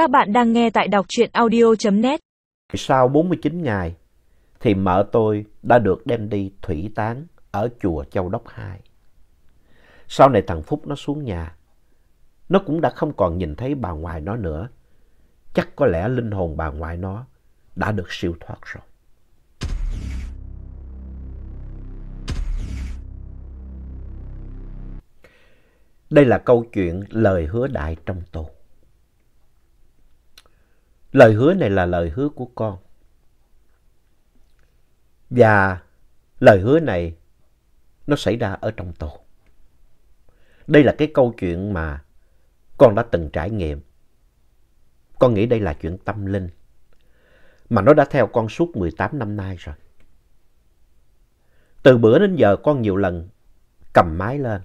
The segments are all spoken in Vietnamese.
Các bạn đang nghe tại đọc truyện audio.net. Sau 49 ngày thì mợ tôi đã được đem đi thủy tán ở chùa Châu Đốc Hai. Sau này thằng Phúc nó xuống nhà, nó cũng đã không còn nhìn thấy bà ngoại nó nữa. Chắc có lẽ linh hồn bà ngoại nó đã được siêu thoát rồi. Đây là câu chuyện lời hứa đại trong tù. Lời hứa này là lời hứa của con. Và lời hứa này, nó xảy ra ở trong tù. Đây là cái câu chuyện mà con đã từng trải nghiệm. Con nghĩ đây là chuyện tâm linh. Mà nó đã theo con suốt 18 năm nay rồi. Từ bữa đến giờ, con nhiều lần cầm máy lên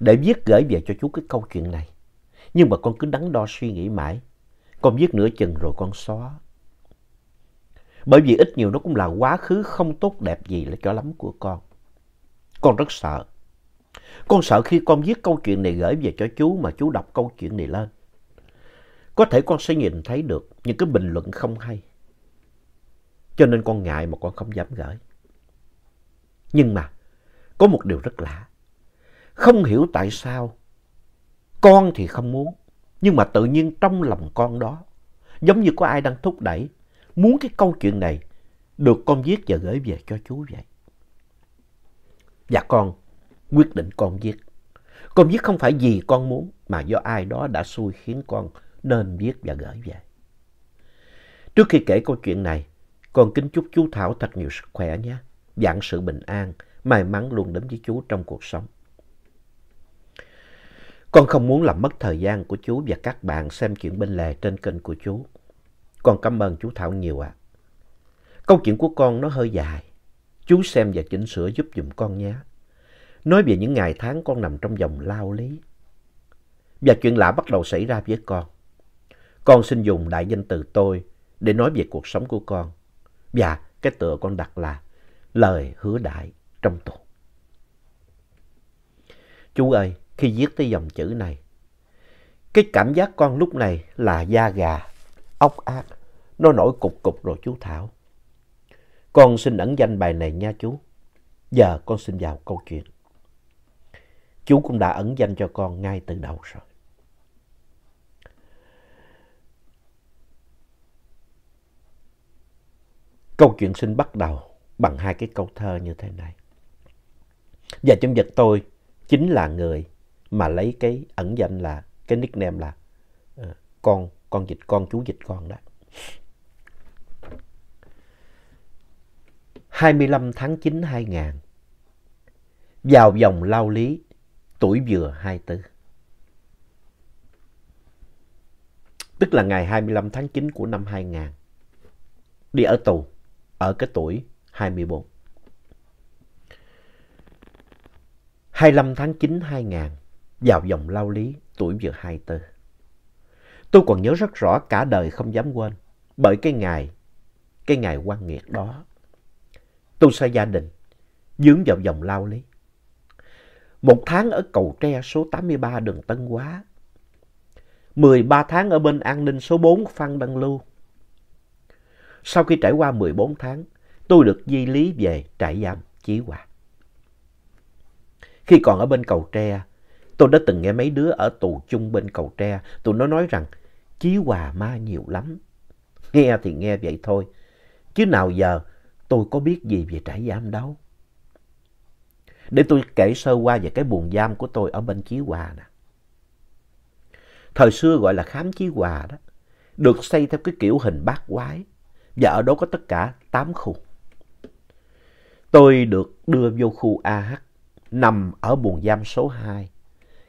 để viết gửi về cho chú cái câu chuyện này. Nhưng mà con cứ đắn đo suy nghĩ mãi. Con viết nửa chừng rồi con xóa. Bởi vì ít nhiều nó cũng là quá khứ không tốt đẹp gì là cho lắm của con. Con rất sợ. Con sợ khi con viết câu chuyện này gửi về cho chú mà chú đọc câu chuyện này lên. Có thể con sẽ nhìn thấy được những cái bình luận không hay. Cho nên con ngại mà con không dám gửi. Nhưng mà, có một điều rất lạ. Không hiểu tại sao con thì không muốn. Nhưng mà tự nhiên trong lòng con đó giống như có ai đang thúc đẩy muốn cái câu chuyện này được con viết và gửi về cho chú vậy. Và con quyết định con viết. Con viết không phải vì con muốn mà do ai đó đã xui khiến con nên viết và gửi về. Trước khi kể câu chuyện này, con kính chúc chú Thảo thật nhiều sức khỏe nhé. Dạng sự bình an, may mắn luôn đến với chú trong cuộc sống. Con không muốn làm mất thời gian của chú và các bạn xem chuyện bên lề trên kênh của chú. Con cảm ơn chú Thảo nhiều ạ. À. Câu chuyện của con nó hơi dài. Chú xem và chỉnh sửa giúp dùm con nhé. Nói về những ngày tháng con nằm trong vòng lao lý. Và chuyện lạ bắt đầu xảy ra với con. Con xin dùng đại danh từ tôi để nói về cuộc sống của con. Và cái tựa con đặt là lời hứa đại trong tù. Chú ơi, khi viết tới dòng chữ này, cái cảm giác con lúc này là da gà, ốc ác, nó nổi cục cục rồi chú Thảo. Con xin ẩn danh bài này nha chú. Giờ con xin vào câu chuyện. Chú cũng đã ẩn danh cho con ngay từ đầu rồi. Câu chuyện xin bắt đầu bằng hai cái câu thơ như thế này. Và trong vật tôi chính là người mà lấy cái ẩn danh là cái nickname là uh, con con dịch con chú dịch con đó. 25 tháng 9 2000 vào vòng lao lý tuổi vừa 24. Tức là ngày 25 tháng 9 của năm 2000. Đi ở tù ở cái tuổi 24. 25 tháng 9 2000 vào vòng lao lý tuổi vừa 24. Tôi còn nhớ rất rõ cả đời không dám quên bởi cái ngày, cái ngày quan nghiệt đó. Tôi xa gia đình, dướng vào vòng lao lý. Một tháng ở cầu tre số 83 đường Tân Quá. 13 tháng ở bên an ninh số 4 Phan Đăng Lưu. Sau khi trải qua 14 tháng, tôi được di lý về trại giam Chí Hòa. Khi còn ở bên cầu tre, tôi đã từng nghe mấy đứa ở tù chung bên cầu tre, tụi nó nói rằng Chí Hòa ma nhiều lắm. Nghe thì nghe vậy thôi, chứ nào giờ tôi có biết gì về trại giam đâu. Để tôi kể sơ qua về cái buồng giam của tôi ở bên Chí Hòa nè. Thời xưa gọi là khám Chí Hòa đó, được xây theo cái kiểu hình bát quái và ở đó có tất cả 8 khu. Tôi được đưa vô khu AH, nằm ở buồng giam số 2.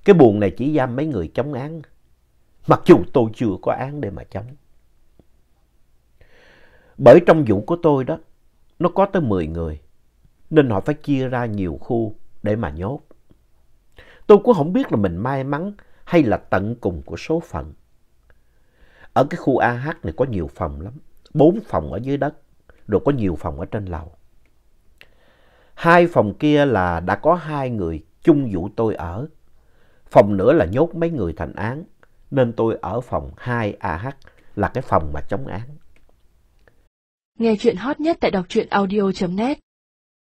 Cái buồng này chỉ giam mấy người chống án, mặc dù tôi chưa có án để mà chống. Bởi trong vụ của tôi đó, nó có tới 10 người, nên họ phải chia ra nhiều khu để mà nhốt. Tôi cũng không biết là mình may mắn hay là tận cùng của số phận. Ở cái khu AH này có nhiều phòng lắm, bốn phòng ở dưới đất, rồi có nhiều phòng ở trên lầu. Hai phòng kia là đã có hai người chung vụ tôi ở. Phòng nữa là nhốt mấy người thành án, nên tôi ở phòng 2AH là cái phòng mà chống án. Nghe chuyện hot nhất tại đọc truyện audio.net